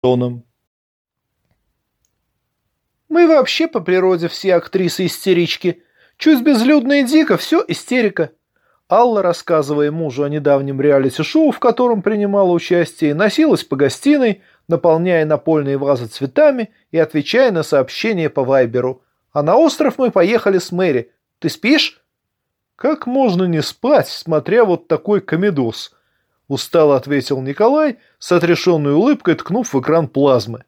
тоном. Мы вообще по природе все актрисы-истерички. Чуть безлюдно и дико, все истерика. Алла, рассказывая мужу о недавнем реалити-шоу, в котором принимала участие, носилась по гостиной, наполняя напольные вазы цветами и отвечая на сообщения по Вайберу. А на остров мы поехали с Мэри. Ты спишь? Как можно не спать, смотря вот такой комедоз? Устало ответил Николай, с отрешенной улыбкой ткнув в экран плазмы.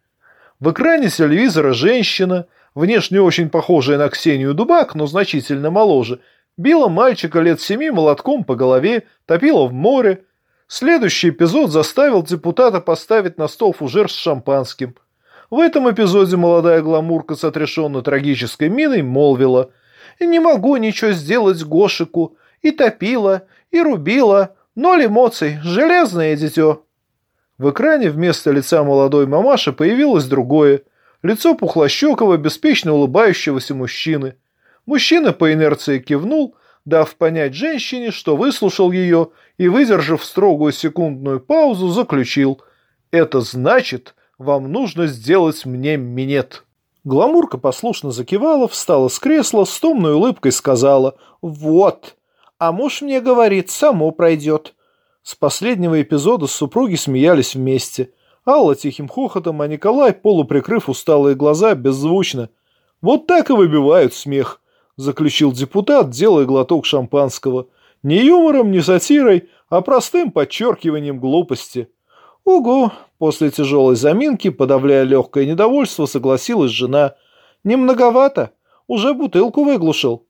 В экране телевизора женщина, внешне очень похожая на Ксению Дубак, но значительно моложе, била мальчика лет семи молотком по голове, топила в море. Следующий эпизод заставил депутата поставить на стол фужер с шампанским. В этом эпизоде молодая гламурка с отрешенно-трагической миной молвила «Не могу ничего сделать Гошику, и топила, и рубила, ноль эмоций, железное дитё». В экране вместо лица молодой мамаши появилось другое. Лицо пухлощекого, беспечно улыбающегося мужчины. Мужчина по инерции кивнул, дав понять женщине, что выслушал ее и, выдержав строгую секундную паузу, заключил «Это значит, вам нужно сделать мне минет». Гламурка послушно закивала, встала с кресла, с томной улыбкой сказала «Вот, а муж мне говорит, само пройдет». С последнего эпизода супруги смеялись вместе. Алла тихим хохотом, а Николай, полуприкрыв усталые глаза, беззвучно. «Вот так и выбивают смех», – заключил депутат, делая глоток шампанского. «Не юмором, не сатирой, а простым подчеркиванием глупости». «Угу!» – после тяжелой заминки, подавляя легкое недовольство, согласилась жена. «Не многовато? Уже бутылку выглушил».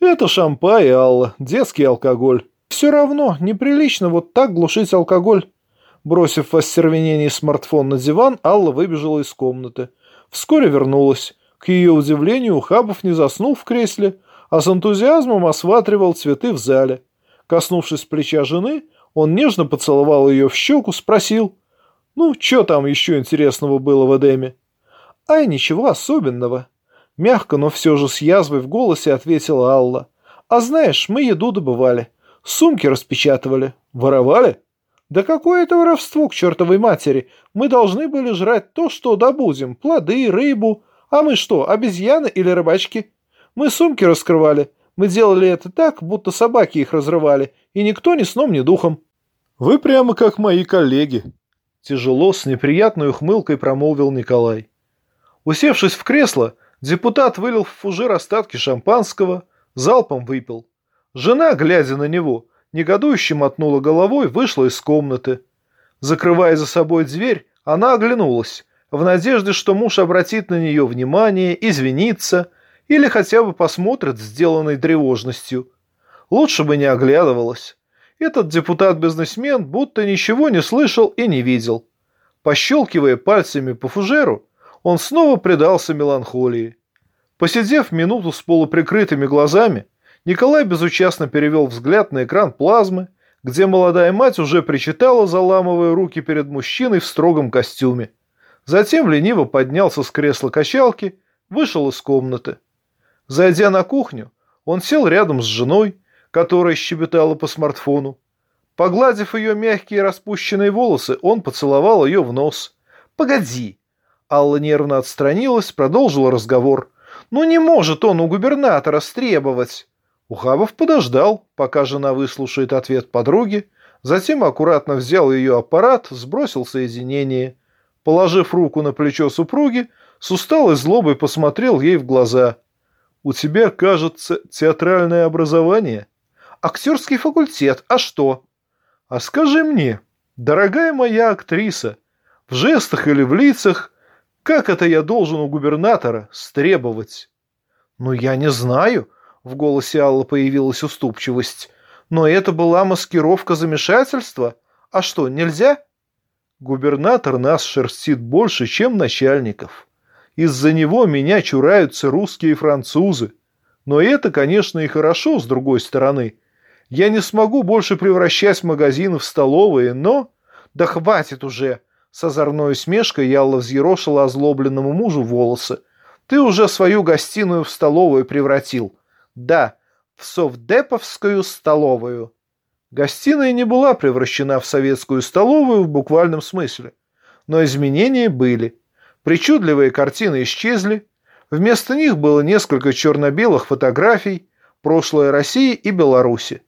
«Это шампай, Алла, детский алкоголь». Все равно неприлично вот так глушить алкоголь. Бросив в остервенении смартфон на диван, Алла выбежала из комнаты. Вскоре вернулась. К ее удивлению, Ухабов не заснул в кресле, а с энтузиазмом осматривал цветы в зале. Коснувшись плеча жены, он нежно поцеловал ее в щеку, спросил, «Ну, что там еще интересного было в Эдеме?» «Ай, ничего особенного». Мягко, но все же с язвой в голосе ответила Алла. «А знаешь, мы еду добывали. Сумки распечатывали. Воровали? Да какое это воровство к чертовой матери? Мы должны были жрать то, что добудем. Плоды, рыбу. А мы что, обезьяны или рыбачки? Мы сумки раскрывали. Мы делали это так, будто собаки их разрывали. И никто ни сном, ни духом. Вы прямо как мои коллеги. Тяжело, с неприятной ухмылкой промолвил Николай. Усевшись в кресло, депутат вылил в фужер остатки шампанского, залпом выпил. Жена, глядя на него, негодующе мотнула головой, вышла из комнаты. Закрывая за собой дверь, она оглянулась, в надежде, что муж обратит на нее внимание, извинится или хотя бы посмотрит сделанной тревожностью. Лучше бы не оглядывалась. Этот депутат-бизнесмен будто ничего не слышал и не видел. Пощелкивая пальцами по фужеру, он снова предался меланхолии. Посидев минуту с полуприкрытыми глазами, Николай безучастно перевел взгляд на экран плазмы, где молодая мать уже причитала, заламывая руки перед мужчиной в строгом костюме. Затем лениво поднялся с кресла качалки, вышел из комнаты. Зайдя на кухню, он сел рядом с женой, которая щебетала по смартфону. Погладив ее мягкие распущенные волосы, он поцеловал ее в нос. «Погоди!» Алла нервно отстранилась, продолжила разговор. «Ну не может он у губернатора стребовать!» Ухабов подождал, пока жена выслушает ответ подруги, затем аккуратно взял ее аппарат, сбросил соединение. Положив руку на плечо супруги, с усталой злобой посмотрел ей в глаза. «У тебя, кажется, театральное образование?» «Актерский факультет. А что?» «А скажи мне, дорогая моя актриса, в жестах или в лицах, как это я должен у губернатора стребовать?» «Ну, я не знаю», в голосе Аллы появилась уступчивость. «Но это была маскировка замешательства. А что, нельзя?» «Губернатор нас шерстит больше, чем начальников. Из-за него меня чураются русские и французы. Но это, конечно, и хорошо, с другой стороны. Я не смогу больше превращать магазины в столовые, но...» «Да хватит уже!» С озорной усмешкой Ялла взъерошила озлобленному мужу волосы. «Ты уже свою гостиную в столовую превратил. Да, в Совдеповскую столовую. Гостиная не была превращена в советскую столовую в буквальном смысле. Но изменения были. Причудливые картины исчезли. Вместо них было несколько черно-белых фотографий прошлое России и Беларуси.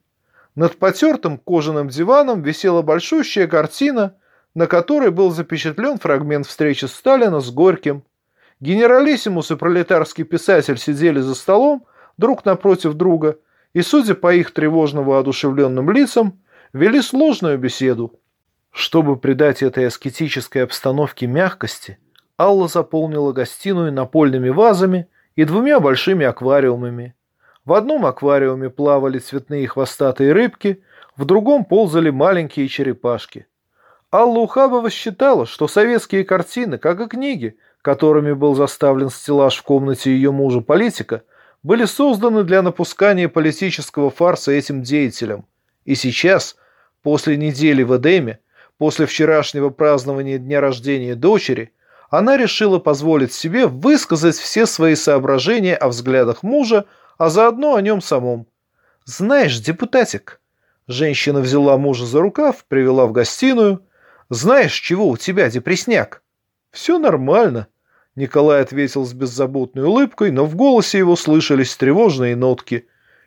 Над потертым кожаным диваном висела большущая картина, на которой был запечатлен фрагмент встречи Сталина с Горьким. Генералиссимус и пролетарский писатель сидели за столом друг напротив друга и, судя по их тревожно воодушевленным лицам, вели сложную беседу. Чтобы придать этой аскетической обстановке мягкости, Алла заполнила гостиную напольными вазами и двумя большими аквариумами. В одном аквариуме плавали цветные хвостатые рыбки, в другом ползали маленькие черепашки. Алла Ухабова считала, что советские картины, как и книги, которыми был заставлен стеллаж в комнате ее мужа-политика, были созданы для напускания политического фарса этим деятелям. И сейчас, после недели в Эдеме, после вчерашнего празднования дня рождения дочери, она решила позволить себе высказать все свои соображения о взглядах мужа, а заодно о нем самом. «Знаешь, депутатик...» Женщина взяла мужа за рукав, привела в гостиную. «Знаешь, чего у тебя депресняк?» «Все нормально», — Николай ответил с беззаботной улыбкой, но в голосе его слышались тревожные нотки.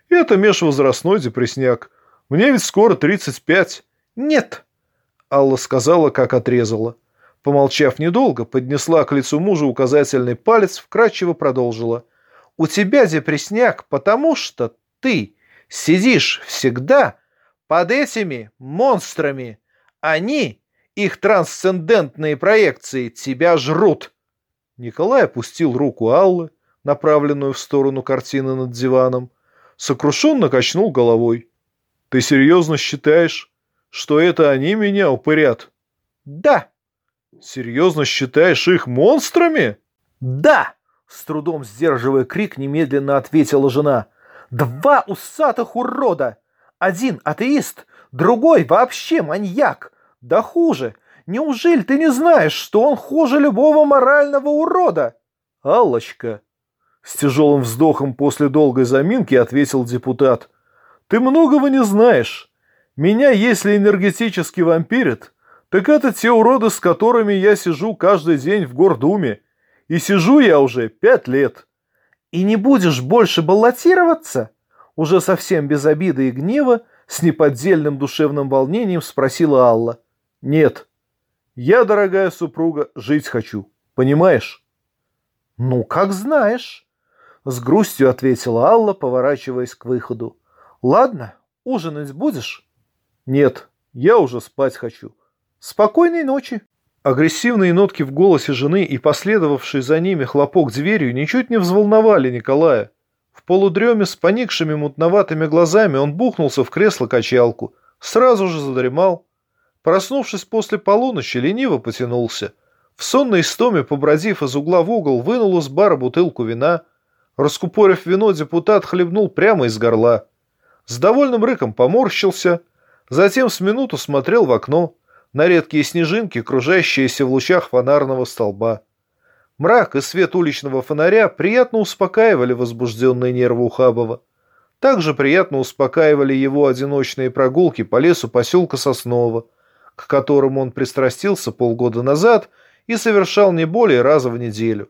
«Это межвозрастной депресняк. Мне ведь скоро 35». «Нет», — Алла сказала, как отрезала. Помолчав недолго, поднесла к лицу мужа указательный палец, вкратчиво продолжила — у тебя депресняк, потому что ты сидишь всегда под этими монстрами. Они, их трансцендентные проекции, тебя жрут. Николай опустил руку Аллы, направленную в сторону картины над диваном, сокрушенно качнул головой. «Ты серьезно считаешь, что это они меня упырят?» «Да». «Серьезно считаешь их монстрами?» «Да». С трудом сдерживая крик, немедленно ответила жена. «Два усатых урода! Один атеист, другой вообще маньяк! Да хуже! Неужели ты не знаешь, что он хуже любого морального урода?» «Аллочка!» С тяжелым вздохом после долгой заминки ответил депутат. «Ты многого не знаешь. Меня, если энергетически вампирит, так это те уроды, с которыми я сижу каждый день в Гордуме и сижу я уже пять лет. И не будешь больше баллотироваться? Уже совсем без обиды и гнева, с неподдельным душевным волнением спросила Алла. Нет. Я, дорогая супруга, жить хочу. Понимаешь? Ну, как знаешь. С грустью ответила Алла, поворачиваясь к выходу. Ладно, ужинать будешь? Нет, я уже спать хочу. Спокойной ночи. Агрессивные нотки в голосе жены и последовавший за ними хлопок дверью ничуть не взволновали Николая. В полудреме с поникшими мутноватыми глазами он бухнулся в кресло-качалку, сразу же задремал. Проснувшись после полуночи, лениво потянулся. В сонной истоме, побродив из угла в угол, вынул из бара бутылку вина. Раскупорив вино, депутат хлебнул прямо из горла. С довольным рыком поморщился, затем с минуту смотрел в окно на редкие снежинки, кружащиеся в лучах фонарного столба. Мрак и свет уличного фонаря приятно успокаивали возбужденные нервы Ухабова. Также приятно успокаивали его одиночные прогулки по лесу поселка Сосново, к которому он пристрастился полгода назад и совершал не более раза в неделю.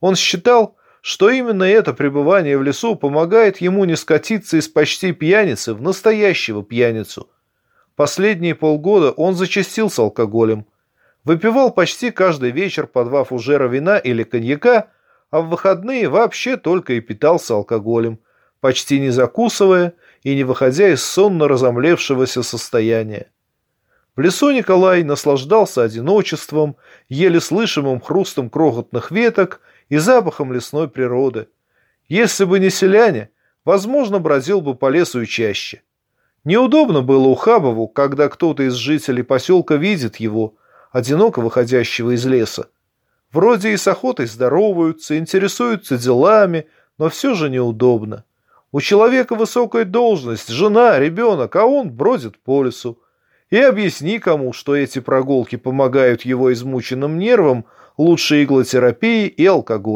Он считал, что именно это пребывание в лесу помогает ему не скатиться из почти пьяницы в настоящего пьяницу – Последние полгода он зачастил с алкоголем. Выпивал почти каждый вечер по два фужера вина или коньяка, а в выходные вообще только и питался алкоголем, почти не закусывая и не выходя из сонно разомлевшегося состояния. В лесу Николай наслаждался одиночеством, еле слышимым хрустом крохотных веток и запахом лесной природы. Если бы не селяне, возможно, бродил бы по лесу и чаще. Неудобно было Ухабову, когда кто-то из жителей поселка видит его, одиноко выходящего из леса. Вроде и с охотой здороваются, интересуются делами, но все же неудобно. У человека высокая должность, жена, ребенок, а он бродит по лесу. И объясни кому, что эти прогулки помогают его измученным нервам лучше иглотерапии и алкоголь.